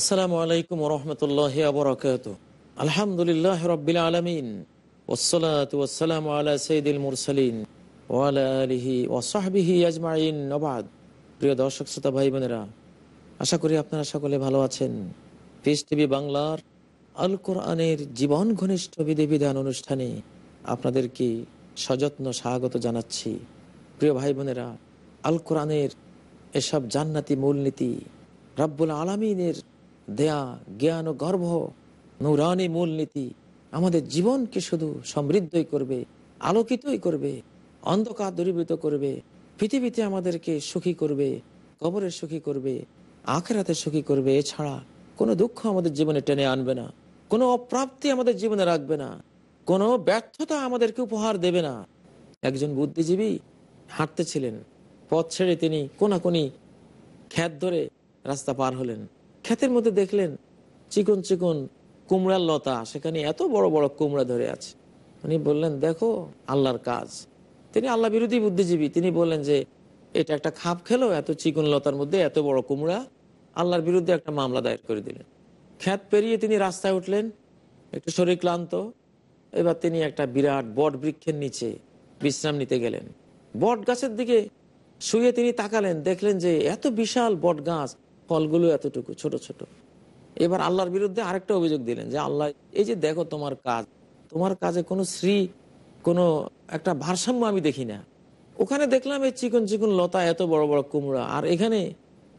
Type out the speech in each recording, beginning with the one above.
আসসালামু আলাইকুম রহমতুল্লাহ আবরকাত আলহামদুলিল্লাহ রবিল আলমিন। ওসলাত ওসালাম আলা সঈদুল মুরসালিন ওয়ালা আলিহি ওসাহবিহি আজমাইন। নবাদ প্রিয় দর্শক, শ্রোতা, ভাই, বোনেরা, আশা করি আপনারা সকলে ভালো আছেন। পিস টিভি বাংলার আল কোরআনের জীবন ঘনিষ্ঠ বিধিবিধান অনুষ্ঠানে আপনাদেরকে সযত্ন, স্বাগত জানাচ্ছি। প্রিয় ভাই, বোনেরা আল কোরআনের এসব জান্নাতি মূলনীতি রাব্বুল আলমিনের দেয়া, জ্ঞান ও গর্ভ নৌরানি মূলনীতি আমাদের জীবনকে শুধু সমৃদ্ধই করবে, আলোকিতই করবে, অন্ধকার দূরীভূত করবে, পৃথিবীতে আমাদেরকে সুখী করবে, কবরে সুখী করবে, আখেরাতে সুখী করবে। এছাড়া কোনো দুঃখ আমাদের জীবনে টেনে আনবে না, কোনো অপ্রাপ্তি আমাদের জীবনে রাখবে না, কোনো ব্যর্থতা আমাদেরকে উপহার দেবে না। একজন বুদ্ধিজীবী হাঁটতেছিলেন পথ ছেড়ে তিনি কোনাকুনি খ্যাত ধরে রাস্তা পার হলেন। ক্ষেতের মধ্যে দেখলেন চিকন চিকন কুমড়ার লতা, সেখানে এত বড় বড় কুমড়া ধরে আছে। উনি বললেন, দেখো, আল্লাহর কাজ। তিনি আল্লাহ বিরোধী বুদ্ধিজীবী। তিনি বললেন যে, এটা একটা খাপ খেলো, এত চিকন লতার মধ্যে এত বড় কুমড়া। আল্লাহর বিরুদ্ধে একটা মামলা দায়ের করে দিলেন। খ্যাত পেরিয়ে তিনি রাস্তায় উঠলেন, একটু শরীর ক্লান্ত। এবার তিনি একটা বিরাট বট বৃক্ষের নিচে বিশ্রাম নিতে গেলেন। বট গাছের দিকে শুয়ে তিনি তাকালেন, দেখলেন যে, এত বিশাল বট গাছ ফলগুলো এতটুকু, ছোট ছোট। এবার আল্লাহর বিরুদ্ধে আরেকটা অভিযোগ দিলেন যে, আল্লাহ, এই যে দেখো তোমার কাজ, তোমার কাজে কোনো শ্রী কোনো একটা ভারসাম্য আমি দেখি না। ওখানে দেখলাম এই চিকন চিকন লতা, এত বড় বড় কুমড়া, আর এখানে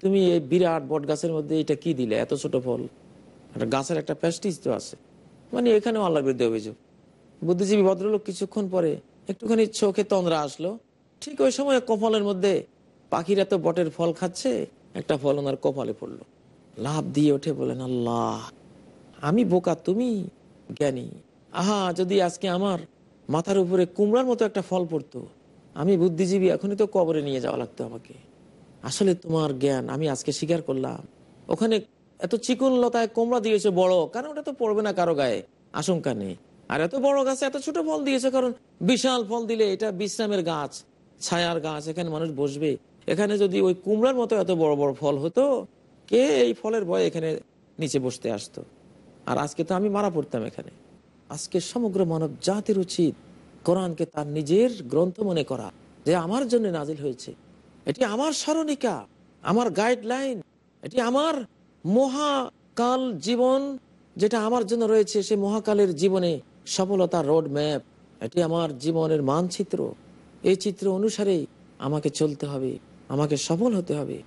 তুমি এই বিরাট বট গাছের মধ্যে এটা কি দিলে, এত ছোট ফল? একটা গাছের একটা প্যাস্টিস তো আছে। মানে এখানেও আল্লাহর বিরুদ্ধে অভিযোগ। বুদ্ধিজীবী ভদ্রলোক কিছুক্ষণ পরে একটুখানি চোখে তন্দ্রা আসলো। ঠিক ওই সময় কপালের মধ্যে পাখিরা তো বটের ফল খাচ্ছে একটা ফল ওনার কপালে পড়ল। লাভ দিয়ে ওঠে বলেন আল্লাহ, আমি বোকা, তুমি জ্ঞানী। আহা, যদি আজকে আমার মাথার উপরে কুমড়ার মতো একটা ফল পড়তো, আমি বুদ্ধিজীবী, এখনই তো কবরে নিয়ে যাওয়া লাগতো আমাকে। আসলে তোমার জ্ঞান আমি আজকে স্বীকার করলাম। ওখানে এত চিকুন লতায় কোমড়া দিয়েছে বড়, কারণ ওটা তো পড়বে না কারও গায়ে। আশঙ্কা নেই। আর এত বড় গাছে এত ছোট ফল দিয়েছে, কারণ বিশাল ফল দিলে এটা বিশ্রামের গাছ, ছায়ার গাছ, এখানে মানুষ বসবে। এখানে যদি ওই কুমড়ার মতো এত বড় বড় ফল হতো, কে এই ফলের ভয়ে এখানে নিচে বসতে আসতো? আর আজকে তো আমি মারা পড়তাম এখানে। আজকে সমগ্র মানব জাতির উচিত কোরআনকে তার নিজের গ্রন্থ মনে করা, যে আমার জন্য নাজিল হয়েছে। এটি আমার স্মরণিকা, আমার গাইডলাইন এটি আমার মহাকাল জীবন যেটা আমার জন্য রয়েছে সে মহাকালের জীবনে সফলতা রোড ম্যাপ এটি আমার জীবনের মানচিত্র। এই চিত্র অনুসারেই আমাকে চলতে হবে। আমাকে সফল হতে হবে।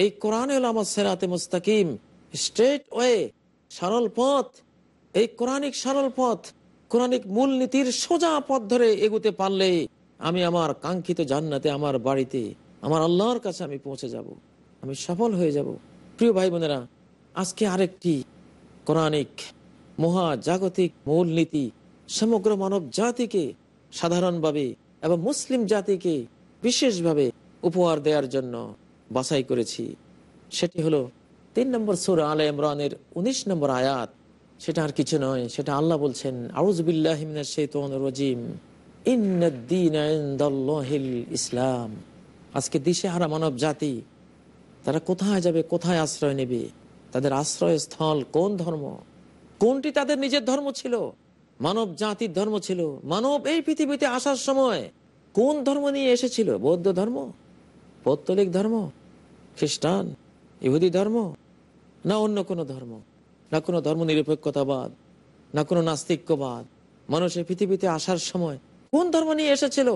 এই কোরআন হল আমার সেরাতে মুস্তাকিম। স্ট্রেট ওয়ে সরল পথ। এই কোরআনিক সরল পথ, কোরআনিক মূলনীতির সোজা পথ ধরে এগুতে পারলে আমি আমার কাঙ্ক্ষিত জান্নাতে, আমার বাড়িতে, আমার আল্লাহর কাছে আমি পৌঁছে যাব। আমি সফল হয়ে যাব। প্রিয় ভাই বোনেরা, আজকে আরেকটি কোরআনিক মহা জাগতিক মূলনীতি সমগ্র মানব জাতিকে সাধারণভাবে এবং মুসলিম জাতিকে বিশেষভাবে উপহার দেওয়ার জন্য বাছাই করেছি। সেটি হলো তিন নম্বর সুর আলে ইমরানের উনিশ নম্বর আয়াত। সেটা আর কিছু নয়, সেটা আল্লাহ বলছেন ইসলাম। আজকে দিশে হারা মানব জাতি, তারা কোথায় যাবে, কোথায় আশ্রয় নেবে? তাদের আশ্রয় স্থল কোন ধর্ম? কোনটি তাদের নিজের ধর্ম ছিল? মানব জাতির ধর্ম ছিল? মানব এই পৃথিবীতে আসার সময় কোন ধর্ম নিয়ে এসেছিল? বৌদ্ধ ধর্ম? পৌত্তলিক ধর্ম? খ্রিস্টান? ইহুদি ধর্ম? না অন্য কোনো ধর্ম? না কোনো ধর্ম নিরপেক্ষতাবাদ না কোনো নাস্তিক্যবাদ? মানুষের পৃথিবীতে আসার সময় কোন ধর্ম নিয়ে এসেছিল?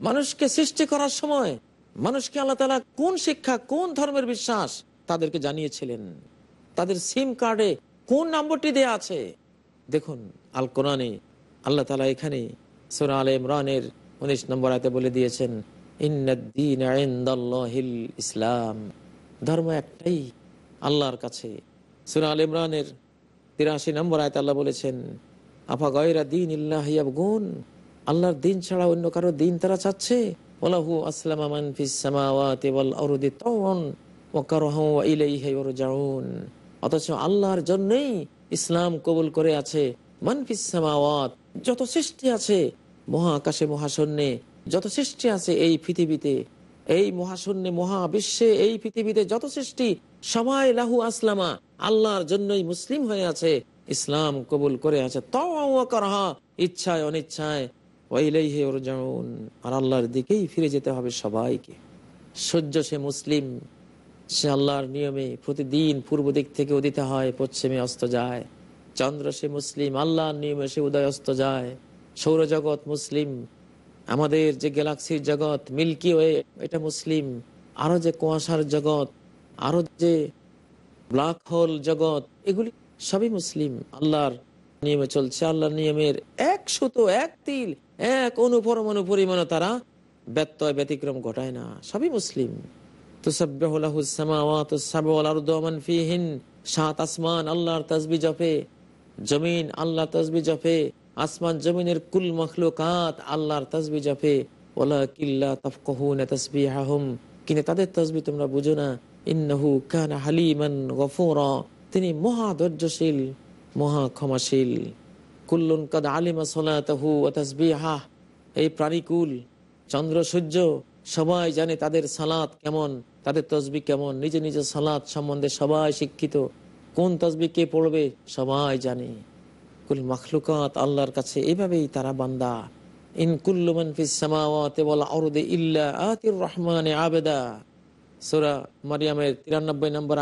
মানুষকে সৃষ্টি করার সময় মানুষকে আল্লাহ তালা কোন শিক্ষা, কোন ধর্মের বিশ্বাস তাদেরকে জানিয়েছিলেন? তাদের সিম কার্ডে কোন নম্বরটি দেয়া আছে? দেখুন আল কোরআনে আল্লাহ তালা এখানে সোনা আল ইমরানের উনিশ নম্বর আয়তে বলে দিয়েছেন ইসলাম। ধর্ম একটাই আল্লাহর কাছে। সুরা আল ইমরানের তিরাশি নম্বর আয়তে আল্লাহ বলেছেন, আফা গয়রা দিন ইল্লাহিয়াবগুন আল্লাহর দিন ছাড়া অন্য কারও দিন তারা চাচ্ছে? ওলাহু আসলাম অথচ আল্লাহর জন্যই ইসলাম কবুল করে আছে। যত সৃষ্টি আছে, মহাকাশে মহাশূন্যে যত সৃষ্টি আছে এই পৃথিবীতে, এই মহাশূন্যে, মহাবিশ্বে, এই পৃথিবীতে যত সৃষ্টি সবাই লাহু আসলামা, আল্লাহর জন্যই মুসলিম হয়ে আছে, ইসলাম কবুল করে আছে। তাহা ইচ্ছায়, অনিচ্ছায় ইউরজাউন আর আল্লাহর দিকেই ফিরে যেতে হবে সবাইকে। সূর্য সে মুসলিম, সে আল্লাহর নিয়মে প্রতিদিন পূর্ব দিক থেকে উদিত হয়, পশ্চিমে অস্ত যায়। চন্দ্র সে মুসলিম, আল্লাহর নিয়মে সে উদয় অস্ত যায়। সৌরজগৎ মুসলিম আমাদের যে গ্যালাক্সির জগৎ, মিল্কি ওয়ে, এটা মুসলিম, আরও যে কুয়াশার জগৎ, আরও যে ব্ল্যাক হোল জগৎ, এগুলি সবই মুসলিম। আল্লাহর নিয়মে চলছে, আল্লাহর নিয়মের এক সুতো, এক তিল, এক অনুপরমাণু পরিমাণ তারা ব্যত্যয় ব্যতিক্রম ঘটায় না, সবই মুসলিম। সাত আসমান আল্লাহর তসবি জপে, জমিন আল্লাহ তসবি জপে আসমান জমিনের কুল মখলুকাত আল্লাহর তসবি জপে ওলা কিল্লা তফকহুন তসবিহাহুম। কিন্তু তাদের তসবি তোমরা বুঝো না। ইন্নাহু কানা হালিমান গফুরা। তিনি মহা ধৈর্যশীল মহা ক্ষমাশীল কুল্লুন কাদ আলিমা সলাতাহু ওয়া তাসবিহা। এই প্রাণীকুল, চন্দ্র, সূর্য, সবাই জানে তাদের সালাত কেমন, তাদের তসবি কেমন। নিজে নিজে সালাত সম্বন্ধে সবাই শিক্ষিত। কোন তসবি কে পড়বে সবাই জানে। কুল মখলুকাত, আল্লাহর কাছে এভাবেই তারা বান্দা। আবেদা। সূরা মারিয়ামের 93 নম্বর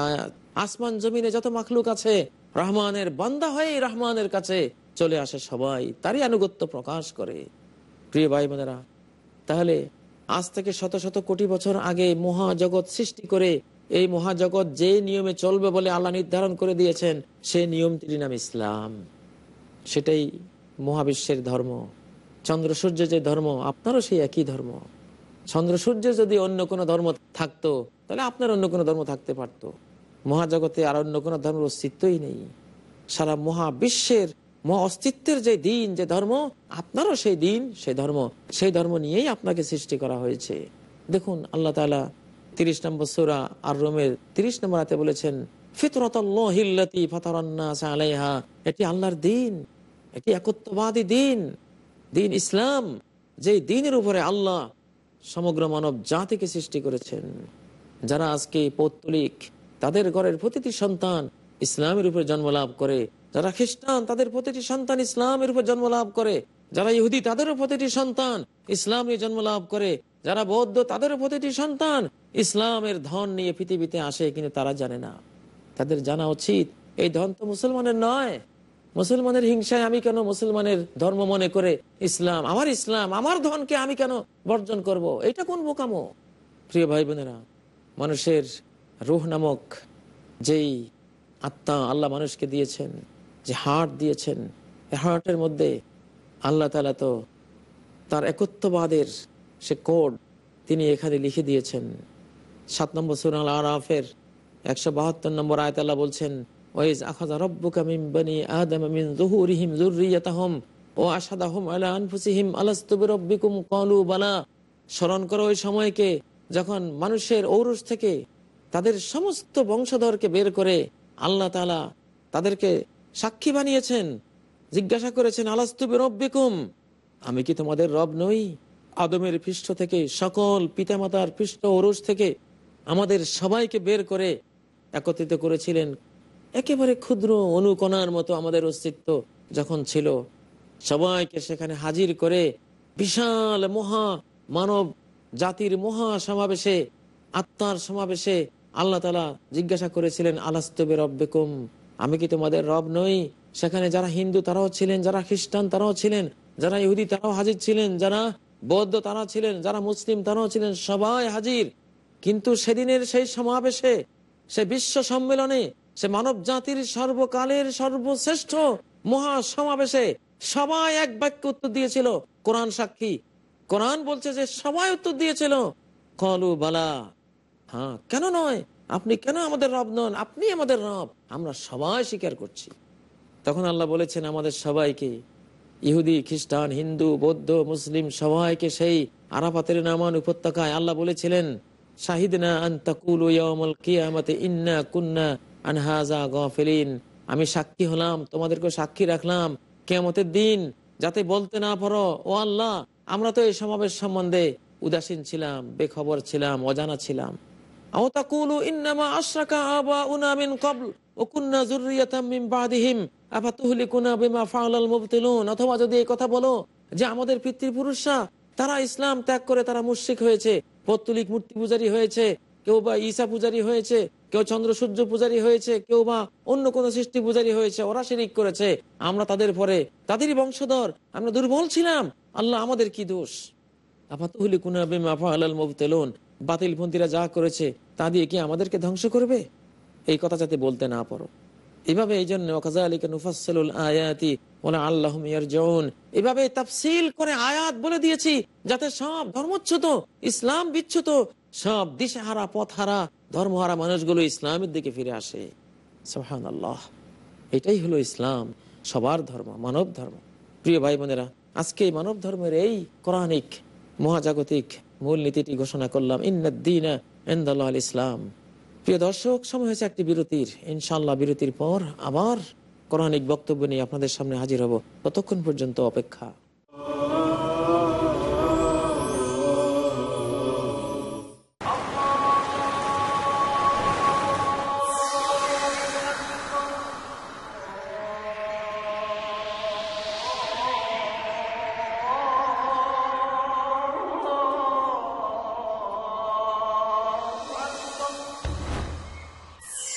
আসমান জমিনে যত মাখলুক আছে, রহমানের বান্দা রহমানের কাছে চলে আসে সবাই, তারই আনুগত্য প্রকাশ করে। প্রিয় তাহলে আজ থেকে শত শত কোটি বছর আগে মহাজগৎ সৃষ্টি করে এই মহাজগৎ যে নিয়মে চলবে বলে আল্লাহ নির্ধারণ করে দিয়েছেন, সে নিয়মটির নাম ইসলাম। সেটাই মহাবিশ্বের ধর্ম। চন্দ্র সূর্য যে ধর্ম, আপনারও সেই একই ধর্ম। চন্দ্র সূর্যের যদি অন্য কোনো ধর্ম থাকতো, তাহলে আপনার অন্য কোনো ধর্ম থাকতে পারত। মহাজগতে আর অন্য কোনো ধর্মের অস্তিত্বই নেই। সারা মহাবিশ্বের, মহা অস্তিত্বের যে দিন, যে ধর্ম, আপনারও সেই দিন, সেই ধর্ম। সেই ধর্ম নিয়েই আপনাকে সৃষ্টি করা হয়েছে। দেখুন, আল্লাহ তালা তিরিশ নম্বর সুরা আর রোমের তিরিশ নম্বর হাতে বলেছেন ফিতরতি আলাইহা। এটি আল্লাহর দিন। এটি একত্ববাদী দিন দিন ইসলাম যে দিনের উপরে আল্লাহ সমগ্র মানব জাতিকে সৃষ্টি করেছেন। যারা আজকে পৌত্তলিক, তাদের ঘরের প্রতিটি সন্তান ইসলামের উপরে জন্ম লাভ করে। যারা খ্রিস্টান, তাদের প্রতিটি সন্তান ইসলামের উপর জন্ম লাভ করে। যারা ইহুদি, তাদেরও প্রতিটি সন্তান ইসলাম নিয়ে জন্ম লাভ করে। যারা বৌদ্ধ, তাদেরও প্রতিটি সন্তান ইসলামের ধন নিয়ে পৃথিবীতে আসে কিন্তু তারা জানে না। তাদের জানা উচিত, এই ধন তো মুসলমানের নয়। মুসলমানের হিংসায় আমি কেন মুসলমানের ধর্ম মনে করে ইসলাম? আমার ইসলাম, আমার ধনকে আমি কেন বর্জন করব। এটা কোন বোকামো? প্রিয় ভাই বোনেরা মানুষের রুহ নামক যেই আত্মা আল্লাহ মানুষকে দিয়েছেন, যে হার্ট দিয়েছেন হার্টের মধ্যে আল্লাহ তালা তো তার একত্ববাদের সে কোড তিনি এখানে লিখে দিয়েছেন। সাত নম্বর সুরাল আরাফের একশো বাহাত্তর নম্বর আয়ত আল্লাহ বলছেন ওয়াইজ আখাযা রাব্বুকা মিন বানি আদম মিন যুহুরিহিম যুররিয়াতাহুম ওয়া আশহাদাহুম আলা আনফুসিহিম, আলাস্তু বিরাব্বিকুম? ক্বালু, বালা। স্মরণ করো ওই সময়কে যখন মানুষের ঔরস থেকে তাদের সমস্ত বংশধরকে বের করে আল্লাহ তাআলা তাদেরকে সাক্ষী বানিয়েছেন, জিজ্ঞাসা করেছেন আলাস্তুবি রব্বিকুম আমি কি তোমাদের রব নই? আদমের পৃষ্ঠ থেকে সকল পিতামাতার পৃষ্ঠ ওরস থেকে আমাদের সবাইকে বের করে একত্রিত করেছিলেন একেবারে ক্ষুদ্র অনুকণার মতো আমাদের অস্তিত্ব যখন ছিল, সবাইকে সেখানে হাজির করে বিশাল মহা মানব জাতির মহা সমাবেশে, আত্মার সমাবেশে আল্লাহ তালা জিজ্ঞাসা করেছিলেন আলাস্তবে রব্বেকুম আমি কি তোমাদের রব নই? সেখানে যারা হিন্দু তারাও ছিলেন, যারা খ্রিস্টান তারাও ছিলেন, যারা ইহুদি তারাও হাজির ছিলেন, যারা বৌদ্ধ তারা ছিলেন, যারা মুসলিম তারাও ছিলেন, সবাই হাজির। কিন্তু সেদিনের সেই সমাবেশে, সে বিশ্ব সম্মেলনে সে মানব জাতির সর্বকালের সর্বশ্রেষ্ঠ মহা সমাবেশে সবাই এক বাক্য উত্তর দিয়েছিল, কোরআন সাক্ষী। কোরআন বলছে যে সবাই উত্তর দিয়েছিল, কলু বালা। হ্যাঁ কেন নয়? আপনি কেন আমাদের রব নন? আপনি আমাদের রব। আমরা সবাই স্বীকার করছি। তখন আল্লাহ বলেছেন, আমাদের সবাইকে, ইহুদি, খ্রিস্টান, হিন্দু, বৌদ্ধ, মুসলিম, সবাইকে সেই আরাফাতের নামান উপত্যকায় আল্লাহ বলেছিলেন, শাহিদনা আন্তাকুল ইন্না কুন্না আনহাজা গফেলিন। আমি সাক্ষী হলাম তোমাদেরকে সাক্ষী রাখলাম। কেমতের দিন, যাতে বলতে না পারো, ও আল্লাহ, আমরা তো এই সমাবেশ সম্বন্ধে উদাসীন ছিলাম, বেখবর ছিলাম, অজানা ছিলাম। অথবা যদি এই কথা বলো যে আমাদের পিতৃপুরুষরা, তারা ইসলাম ত্যাগ করে তারা মুশিক হয়েছে, পত্তলিক মূর্তি পূজারী হয়েছে, কেউ বা ঈসা পূজারী হয়েছে কেউ চন্দ্র সূর্য পূজারী হয়েছে, কেউ বা অন্য কোনো সৃষ্টি পূজারী হয়েছে, ওরা শিরিক করেছে, আমরা তাদের পরে, তাদেরই বংশধর, আমরা দুর্বল ছিলাম, আল্লাহ আমাদের কি দোষ? যা করেছে, তা দিয়ে কি আমাদেরকে ধ্বংস করবে? এই কথা যাতে বলতে না পারো। এভাবে এই জন্য আয়াতি ওলা ইয়ারজিউন, এভাবে তাফসীল করে আয়াত বলে দিয়েছি, যাতে সব ধর্মচ্যুত ইসলাম বিচ্যুত সব দিশেহারা পথহারা ধর্মহারা মানুষগুলো ইসলামের দিকে ফিরে আসে। সুবহানাল্লাহ। এটাই হলো ইসলাম। সবার ধর্ম, মানব ধর্ম। প্রিয় ভাই বোনেরা আজকে মানব ধর্মের এই কোরআনিক, মহাজাগতিক মূলনীতিটি ঘোষণা করলাম ইন্দিনা আল ইসলাম। প্রিয় দর্শক, সময় হয়েছে একটি বিরতির। ইনশাল্লাহ বিরতির পর আবার কোরআনিক বক্তব্য নিয়ে আপনাদের সামনে হাজির হব। ততক্ষণ পর্যন্ত অপেক্ষা।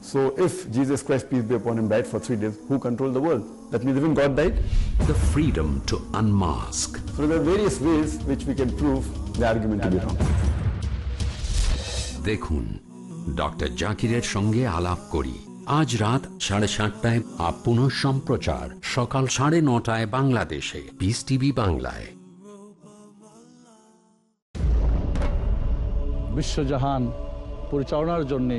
so if Jesus Christ, peace be upon him, died for three days, who controlled the world? That means even God died? the freedom to unmask So there are various ways which we can prove the argument to be wrong. দেখুন doctor জাকিরের সঙ্গে আলাপ করি আজ রাত সাড়ে সাতটায় up পুনঃ সম্প্রচার সকাল সাড়ে নটায় বাংলাদেশে পিস টিভি বাংলায় বিশ্বজাহান পরিচালনার জন্যে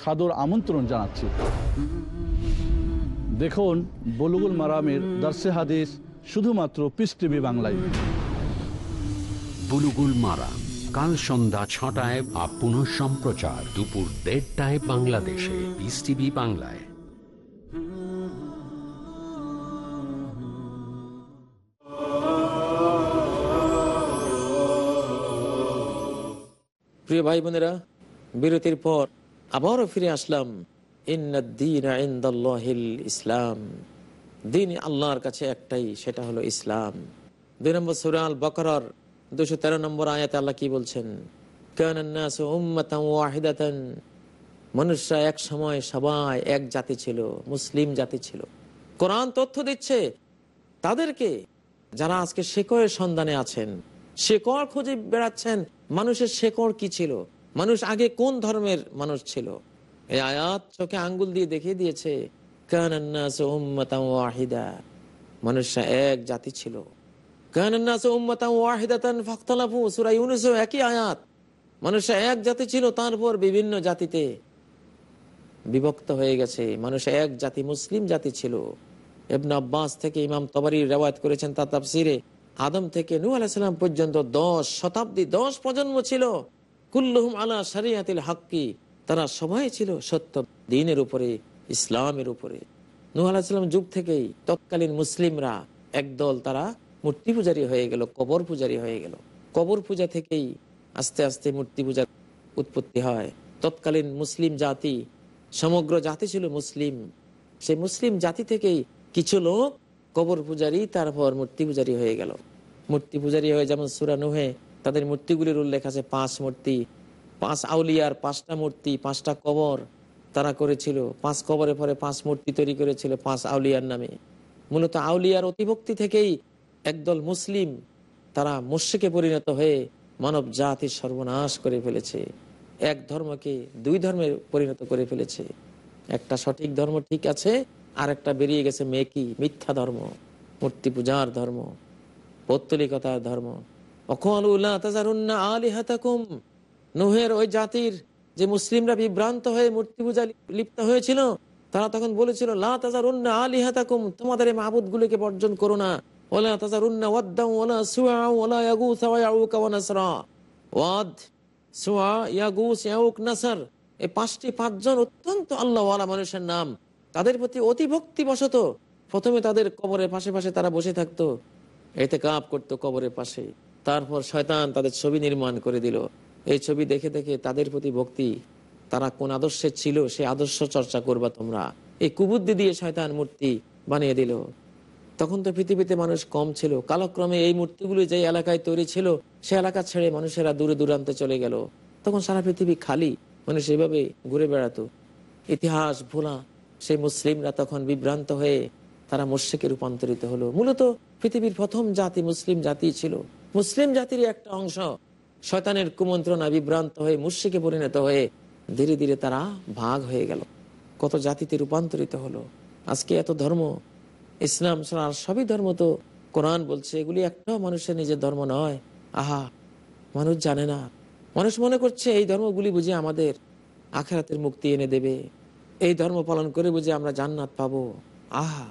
সাদর আমন্ত্রণ জানাচ্ছি। দেখুন বলুগুল মারামের দার্সে হাদিস শুধুমাত্র পিস টিভি বাংলায়। বুলুগুল মারাম কাল সন্ধ্যা ছটায় বা পুনঃ সম্প্রচার দুপুর দেড়টায় বাংলাদেশে পিস টিভি বাংলায়। প্রিয় ভাই বোনেরা বিরতির পর আবারও ফিরে আসলাম ইসলাম। দিন আল্লাহর কাছে একটাই, সেটা হলো ইসলাম। দুই নম্বর সুরাল বকরার দুশো তেরো নম্বর আয়াতে আল্লাহ কি বলছেন? মানুষরা এক সময় সবাই এক জাতি ছিল, মুসলিম জাতি ছিল। কোরআন তথ্য দিচ্ছে তাদেরকে, যারা আজকে শেকড়ের সন্ধানে আছেন। শেকড় খুঁজে বেড়াচ্ছেন, মানুষের শেকড় কি ছিল? মানুষ আগে কোন ধর্মের মানুষ ছিল? এই আয়াত চোখে আঙ্গুল দিয়ে দেখিয়ে দিয়েছে ওয়াহিদা। মানুষরা এক জাতি ছিল। একই আয়াত। মানুষরা এক জাতি ছিল, তারপর বিভিন্ন জাতিতে বিভক্ত হয়ে গেছে। মানুষ এক জাতি মুসলিম জাতি ছিল। এবন আব্বাস থেকে ইমাম তবারি রেওয়ায়ত করেছেন তার তাফসিরে। আদম থেকে নু আলাইসাল্লাম পর্যন্ত দশ শতাব্দী, দশ প্রজন্ম ছিল। কুল্লুহুম আলা শরিয়াতিল হাক্কি। তারা সবাই ছিল সত্য দিনের উপরে, ইসলামের উপরে। নূ আলাইসাল্লাম যুগ থেকেই তৎকালীন মুসলিমরা একদল তারা মূর্তি পূজারী হয়ে গেল, কবর পূজারি হয়ে গেল। কবর পূজা থেকেই আস্তে আস্তে মূর্তি পূজার উৎপত্তি হয়। তৎকালীন মুসলিম জাতি, সমগ্র জাতি ছিল মুসলিম। সেই মুসলিম জাতি থেকেই কিছু লোক কবর পূজারি, তারপর মূর্তি পূজারি হয়ে গেল। মূর্তি পূজারী হয়ে যেমন সুরা নুহে তাদের মূর্তিগুলির উল্লেখ আছে, পাঁচ মূর্তি, পাঁচ আউলিয়ার, পাঁচটা মূর্তি, পাঁচটা কবর তারা করেছিল। পাঁচ কবরের পরে পাঁচ মূর্তি তৈরি করেছিল পাঁচ আউলিয়ার নামে। মূলত আউলিয়ার অতিভক্তি থেকেই একদল মুসলিম তারা মুর্শিকে পরিণত হয়ে মানব জাতির সর্বনাশ করে ফেলেছে। এক ধর্মকে দুই ধর্মে পরিণত করে ফেলেছে। একটা সঠিক ধর্ম ঠিক আছে আর একটা বেরিয়ে গেছে মেকি, মিথ্যা ধর্ম, মূর্তি পূজার ধর্ম, পৌত্তলিকতার ধর্ম। নুহের ওই জাতির যে মুসলিমরা বিভ্রান্ত হয়ে মূর্তি পূজা লিপ্ত হয়েছিল, তারা তখন বলেছিল, লা তাজারুন্না আলিহাতাকুম, তোমাদের এই মাহবুদ গুলিকে বর্জন করো না। ওলা সুয়া নাসার, এই পাঁচটি পাঁচজন অত্যন্ত আল্লাহওয়ালা মানুষের নাম। তাদের প্রতি অতি ভক্তি বশত প্রথমে তাদের কবরের পাশে পাশে তারা বসে থাকতো। এতে কাপ করতো কবরের পাশে তারপর শয়তান তাদের ছবি নির্মাণ করে দিল। এই ছবি দেখে দেখে তাদের প্রতি ভক্তি, তারা কোন আদর্শে ছিল সে আদর্শ চর্চা করবা তোমরা। এই কুবুদ্ধি দিয়ে শয়তান মূর্তি বানিয়ে দিল। তখন তো পৃথিবীতে মানুষ কম ছিল। কালক্রমে এই মূর্তিগুলি যে এলাকায় তৈরি ছিল, সে এলাকা ছেড়ে মানুষেরা দূরে দূরান্তে চলে গেল। তখন সারা পৃথিবী খালি, মানুষ এভাবে ঘুরে বেড়াতো। ইতিহাস ভোলা, সেই মুসলিমরা তখন বিভ্রান্ত হয়ে তারা মোর্শেকে রূপান্তরিত হলো। মূলত পৃথিবীর প্রথম জাতি মুসলিম জাতি ছিল। মুসলিম জাতির একটা অংশ শয়তানের কুমন্ত্রণা বিভ্রান্ত হয়ে মুর্শিকে পরিণত হয়ে ধীরে ধীরে তারা ভাগ হয়ে গেল। কত জাতিতে রূপান্তরিত হলো। আজকে এত ধর্ম, ইসলাম আর সবই ধর্ম তো কোরআন বলছে, এগুলি একটাও মানুষের নিজের ধর্ম নয়। আহা, মানুষ জানে না। মানুষ মনে করছে এই ধর্মগুলি বুঝে আমাদের আখেরাতের মুক্তি এনে দেবে। এই ধর্ম পালন করে বুঝে আমরা জান্নাত পাবো। আহা,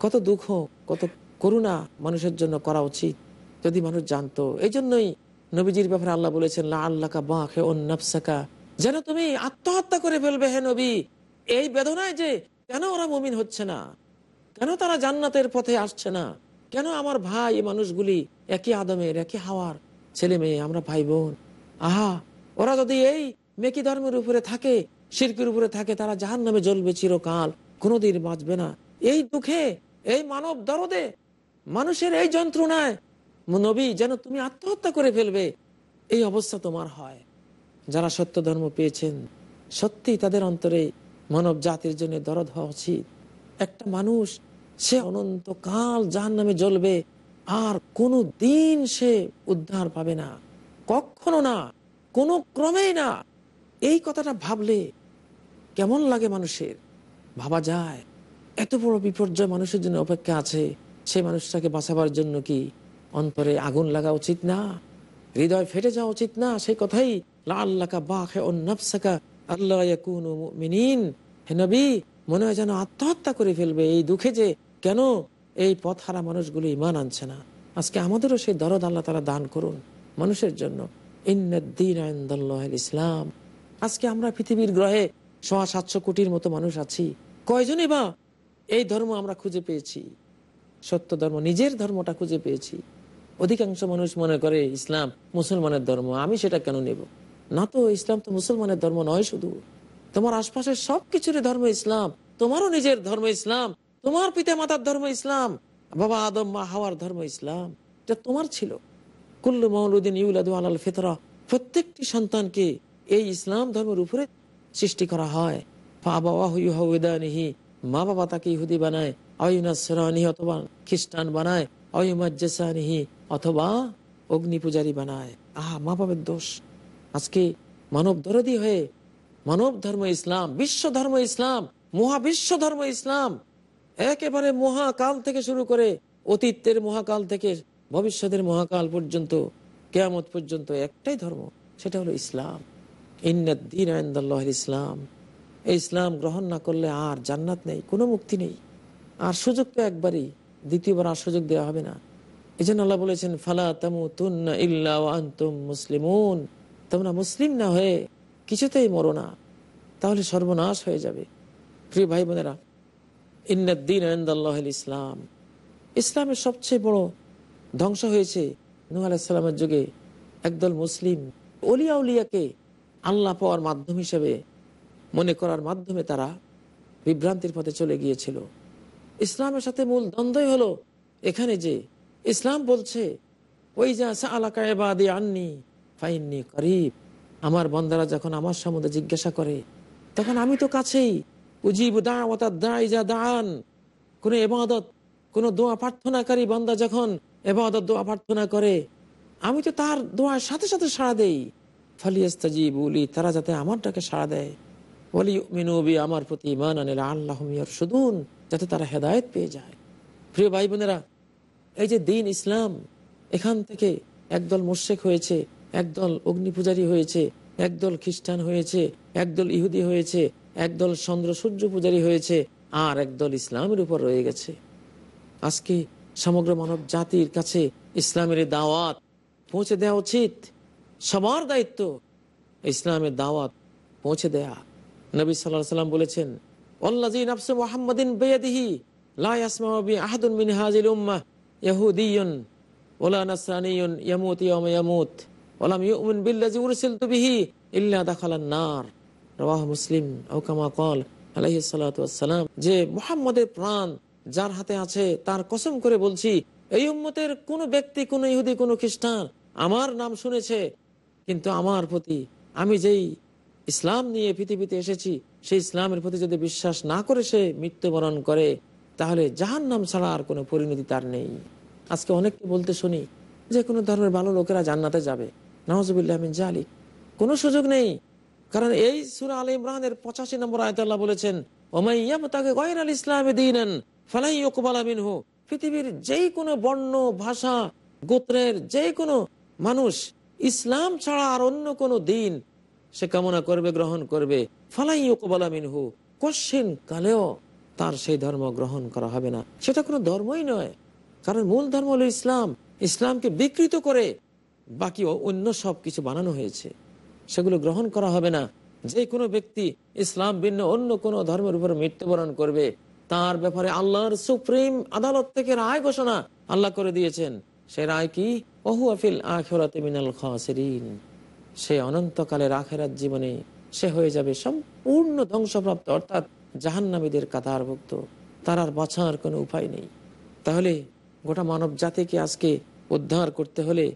কত দুঃখ, কত করুণা মানুষের জন্য করা উচিত। যদি মানুষ জানতো। এই জন্যই নবীজির ব্যাপারে আল্লাহ বলেছেন লা আল্লাকা বাঁখে ও যেন তুমি আত্মহত্যা করে ফেলবে হে নবী। এই বেদনায় যে কেন ওরা মুমিন হচ্ছে না? কেন তারা জান্নাতের পথে আসছে না? কেন আমার ভাই মানুষগুলি একই আদমের, একই হাওয়ার ছেলে মেয়ে, আমরা ভাই বোন? আহা, ওরা যদি এই মেকি ধর্মের উপরে থাকে, শিরকের উপরে থাকে, তারা জাহান নামে জ্বলবে চিরকাল, কোনোদিন বাঁচবে না। এই দুঃখে, এই মানব দরদে মানুষের এই যন্ত্রণায় নবী যেন তুমি আত্মহত্যা করে ফেলবে। এই অবস্থা তোমার হয়। যারা সত্য ধর্ম পেয়েছেন সত্যি তাদের অন্তরে মানব জাতির জন্য দরদ হওয়া উচিত। একটা মানুষ, সে অনন্তকাল জাহান নামে জ্বলবে, আর কোনো দিন সে উদ্ধার পাবে না। কখনো না, কোনো ক্রমেই না। এই কথাটা ভাবলে কেমন লাগে মানুষের? ভাবা যায়, এত বড় বিপর্যয় মানুষের জন্য অপেক্ষা আছে। সেই মানুষটাকে বাঁচাবার জন্য কি অন্তরে আগুন লাগা উচিত না, হৃদয় ফেটে যাওয়া উচিত না। সেই কথাই মনে হয় যেন আত্মহত্যা করে ফেলবে এই দুঃখে যে কেন এই পথ হারা ইমান আনছে না। আজকে আমাদেরও সেই দরদ আল্লাহ তারা দান করুন মানুষের জন্য। ইসলাম। আজকে আমরা পৃথিবীর গ্রহে সোয়া সাতশো কোটির মতো মানুষ আছি। কয়জনই বা এই ধর্ম আমরা খুঁজে পেয়েছি? সত্য ধর্ম, নিজের ধর্মটা খুঁজে পেয়েছি। অধিকাংশ মানুষ মনে করে, ইসলাম মুসলমানের ধর্ম, আমি সেটা কেন নেব? না তো, ইসলাম তো মুসলমানের ধর্ম নয় শুধু। তোমার আশপাশের সব কিছুরই ধর্ম ইসলাম। তোমারও নিজের ধর্ম ইসলাম। তোমার পিতা মাতার ধর্ম ইসলাম। বাবা আদম, মা হাওয়ার ধর্ম ইসলাম। এটা তোমার ছিল। কুল্লু মৌলুদ্দিন ইউলাদু আলাল ফেতরা। প্রত্যেকটি সন্তানকে এই ইসলাম ধর্মের উপরে সৃষ্টি করা হয়। মা বাবা তাকে ইহুদি বানায়। অথবা খ্রিস্টান বানায়। অয়ুমাজ্জেসানিহি অথবা অগ্নি পূজারী বানায়। আহা, মা বাবার দোষ। আজকে মানব দরদি হয়ে মানব ধর্ম ইসলাম বিশ্ব ধর্ম ইসলাম মহাবিশ্ব ধর্ম ইসলাম, একেবারে মহাকাল থেকে শুরু করে অতীতের মহাকাল থেকে ভবিষ্যতের মহাকাল পর্যন্ত, কেয়ামত পর্যন্ত একটাই ধর্ম, সেটা হলো ইসলাম। ইসলাম। এই ইসলাম গ্রহণ না করলে আর জান্নাত নেই, কোনো মুক্তি নেই। আর সুযোগ তো একবারই, দ্বিতীয়বার আর সুযোগ দেওয়া হবে না। এই জন্য আল্লাহ বলেছেন, ফালা তামু তুন্না ইল্লা আন্তুম মুসলিমুন। তোমরা মুসলিম না হয়ে কিছুতেই মরো না, তাহলে সর্বনাশ হয়ে যাবে। প্রিয় ভাই বোনেরা ইন্দিন ইসলাম ইসলামের সবচেয়ে বড় ধ্বংস হয়েছে নূহ আলাইসাল্লামের যুগে একদল মুসলিম। অলিয়া উলিয়াকে আল্লাহ পাওয়ার মাধ্যম হিসেবে মনে করার মাধ্যমে তারা বিভ্রান্তির পথে চলে গিয়েছিল। ইসলামের সাথে মূল দ্বন্দ্বই হলো এখানে যে ইসলাম বলছে, ওই যে যা আলাকা এবাদে আননি, ফাইননি করিব। আমার বন্দারা যখন আমার সম্বন্ধে জিজ্ঞাসা করে, তখন আমি তো কাছেই। উজিব দা দান। কোন এবাদত কোন দোয়া প্রার্থনাকারী বন্দা যখন এবাদত দোয়া প্রার্থনা করে, আমি তো তার দোয়ার সাথে সাথে সাড়া দেই। ফালিয়াস্তাজি বলি তারা যাতে আমার ডাকে সাড়া দেয়। বলি মিনুবি আমার প্রতি ইমান আনিল আল্লাহ সুদুন যাতে তারা হেদায়ত পেয়ে যায়। প্রিয় ভাই বোনেরা এই যে দিন ইসলাম, এখান থেকে একদল মোর্শেক হয়েছে, একদল অগ্নি পূজারী হয়েছে, একদল খ্রিস্টান হয়েছে, একদল ইহুদি হয়েছে, একদল চন্দ্র সূর্য পূজারী হয়েছে, আর একদল ইসলামের উপর রয়ে গেছে। আজকে সমগ্র মানব জাতির কাছে ইসলামের দাওয়াত পৌঁছে দেওয়া উচিত। সবার দায়িত্ব ইসলামের দাওয়াত পৌঁছে দেয়া। নবী সাল্লাহ সাল্লাম বলেছেন নফসে মোহাম্মদিন বেয়াদিহি লা ইয়াসমাউ বি আহাদুন মিন হাজিল উম্মাহ। ইয়াহুদিয়ুন ওলা ইয়ামুত ইয়ামুত, ওলাম বিল্লাজি ইল্লা দাখালান নার। মুসলিম যে মুহাম্মদের প্রাণ যার হাতে আছে, তার কসম করে বলছি, এই উম্মতের কোন ব্যক্তি, কোন ইহুদি, কোন খ্রিস্টান আমার নাম শুনেছে, কিন্তু আমার প্রতি আমি যেই ইসলাম নিয়ে পৃথিবীতে এসেছি, সেই ইসলামের প্রতি যদি বিশ্বাস না করে সে মৃত্যুবরণ করে, তাহলে জাহান নাম ছাড়া আর কোনো পরিণতি তার নেই। আজকে অনেককে বলতে শুনি, যে কোনো ধর্মের ভালো লোকেরা জান্নাতে যাবে। নওয়াজুবিল্লাহ জালি কোনো সুযোগ নেই। কারণ এই সুরা আল ইমরানের পঁচাশি নম্বর আয়তাল্লাহ বলেছেন ওমাইয়াম তাকে গয়ের আল ইসলামে দিন ফালাই ওকবাল আমিন হো পৃথিবীর যেই কোনো বর্ণ, ভাষা, গোত্রের যে কোনো মানুষ, ইসলাম ছাড়া আর অন্য কোনো দিন সে কামনা করবে, গ্রহণ করবে। ফালাই ওকবাল আমিন হু কোশ্চিন কালেও তার সেই ধর্ম গ্রহণ করা হবে না। সেটা কোনো ধর্মই নয়। কারণ মূল ধর্ম হলো ইসলাম। ইসলামকে বিকৃত করে বাকি অন্য সব কিছু বানানো হয়েছে। সেগুলো গ্রহণ করা হবে না। যে কোনো ব্যক্তি ইসলাম ভিন্ন অন্য কোনো ধর্মের উপর মৃত্যুবরণ করবে, তার ব্যাপারে আল্লাহর সুপ্রিম আদালত থেকে রায় ঘোষণা আল্লাহ করে দিয়েছেন। সে রায় কি? অহু আফিল আখেরাতে মিনাল সে অনন্তকালের আখেরাত জীবনে সে হয়ে যাবে সম্পূর্ণ ধ্বংসপ্রাপ্ত, অর্থাৎ জাহান্নামীদের কাতারভুক্ত। তার আর বাঁচার কোনো উপায় নেই। তাহলে গোটা মানব জাতিকে আজকে উদ্ধার করতে হলে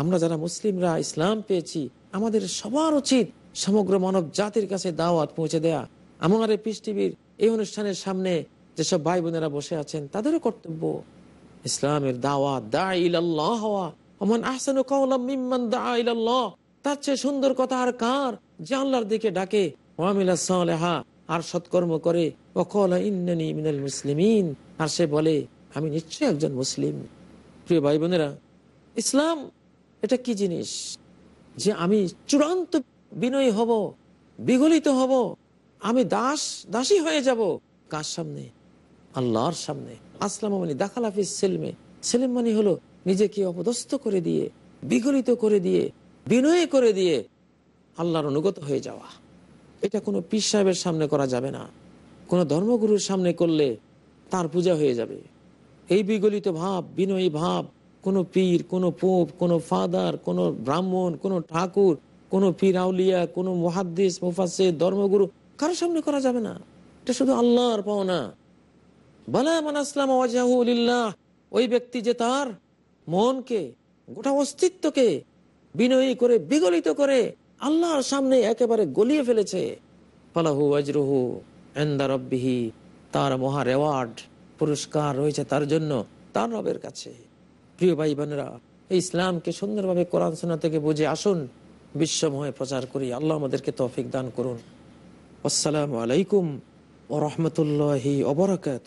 আমরা যারা মুসলিমরা ইসলাম পেয়েছি, আমাদের সবার উচিত সমগ্র মানব জাতির কাছে দাওয়াত পৌঁছে দেয়া। আমার এই পৃথিবীর এই অনুষ্ঠানের সামনে যেসব ভাই বোনেরা বসে আছেন, তাদেরও কর্তব্য। ইসলামের দাওয়াত, দা হওয়া। দা তার চেয়ে সুন্দর কথা আর কার? যে আল্লাহর দিকে ডাকে আর সৎকর্ম করে ইন্নানি মিনাল মুসলিমিন আর সে বলে আমি নিশ্চয়ই একজন মুসলিম। প্রিয় ভাই বোনেরা ইসলাম এটা কি জিনিস? যে আমি চূড়ান্ত বিনয়ী হব, বিগলিত হব, আমি দাস, দাসী হয়ে যাব কার সামনে? আল্লাহর সামনে। আসলাম মানে দাখাল হাফিজ সেলমে। সেলিম মানে হলো নিজেকে অপদস্থ করে দিয়ে, বিগলিত করে দিয়ে, বিনয় করে দিয়ে আল্লাহর অনুগত হয়ে যাওয়া। এটা কোনো পীর সাহেবের সামনে করা যাবে না। কোনো ধর্মগুরুর সামনে করলে তার পূজা হয়ে যাবে। এই বিগলিত ভাব, বিনয়ী ভাব, কোনো পীর, কোনো পোপ, কোনো ফাদার, কোনো ব্রাহ্মণ, কোনো ঠাকুর, কোনো পীর আউলিয়া, কোনো মহাদ্দিস মুফাসে ধর্মগুরু কারোর সামনে করা যাবে না। এটা শুধু আল্লাহর পাওনা। বলা মান আসলাম ওয়াজাহুল্লাহ ওই ব্যক্তি যে তার মনকে, গোটা অস্তিত্বকে বিনয়ী করে, বিগলিত করে আল্লাহর সামনে একেবারে গলিয়ে ফেলেছে। ফালাহু আজরুহু এন্দারব্বিহি তার মহা রেওয়ার্ড পুরস্কার রয়েছে তার জন্য তার রবের কাছে। প্রিয় ভাই বোনেরা এই ইসলামকে সুন্দরভাবে কোরআন সোনা থেকে বুঝে আসুন, বিশ্বময় প্রচার করি। আল্লাহ আমাদেরকে তৌফিক দান করুন। আসসালামু আলাইকুম ও রহমতুল্লাহি অবরাকাত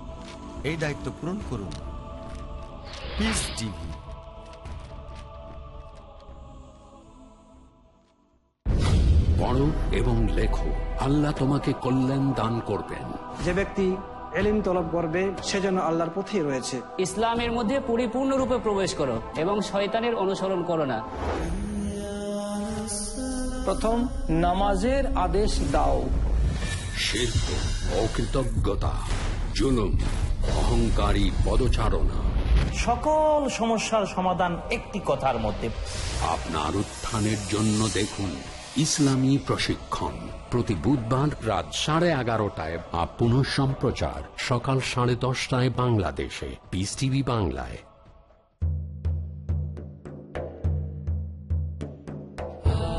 এই দায়িত্ব পূরণ করুন। পিস টিভি পড়ো এবং লেখো আল্লাহ তোমাকে কল্যাণ দান করবেন। যে ব্যক্তি এলিম তলব করবে সেজন্য আল্লাহর পথেই রয়েছে। ইসলামের মধ্যে পরিপূর্ণরূপে প্রবেশ করো এবং শয়তানের অনুসরণ করো না। প্রথম নামাজের আদেশ দাও। শিল্প অকৃতজ্ঞতা জুলুম অহংকারী পদচারণা। সকল সমস্যার সমাধান একটি কথার মধ্যে। আপনার উত্থানের জন্য দেখুন ইসলামী প্রশিক্ষণ। প্রতি বুধবার রাত সাড়ে এগারোটায় বা পুনঃ সম্প্রচার সকাল সাড়ে দশটায় বাংলাদেশে। পিস টিভি বাংলায়।